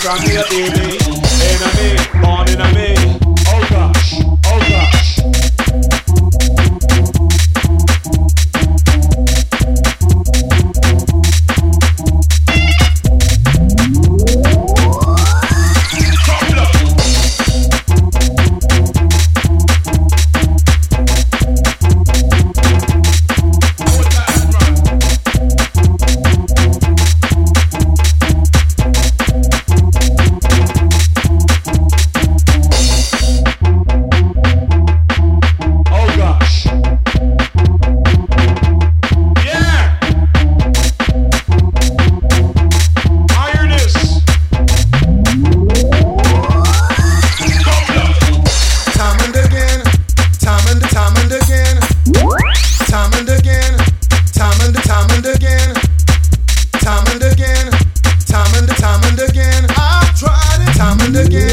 from here, baby. A me, born in a me. time and again, time and time and again, time and again, time and time and again. I've tried it time and again.